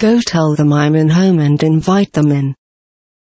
Go tell them I'm in home and invite them in.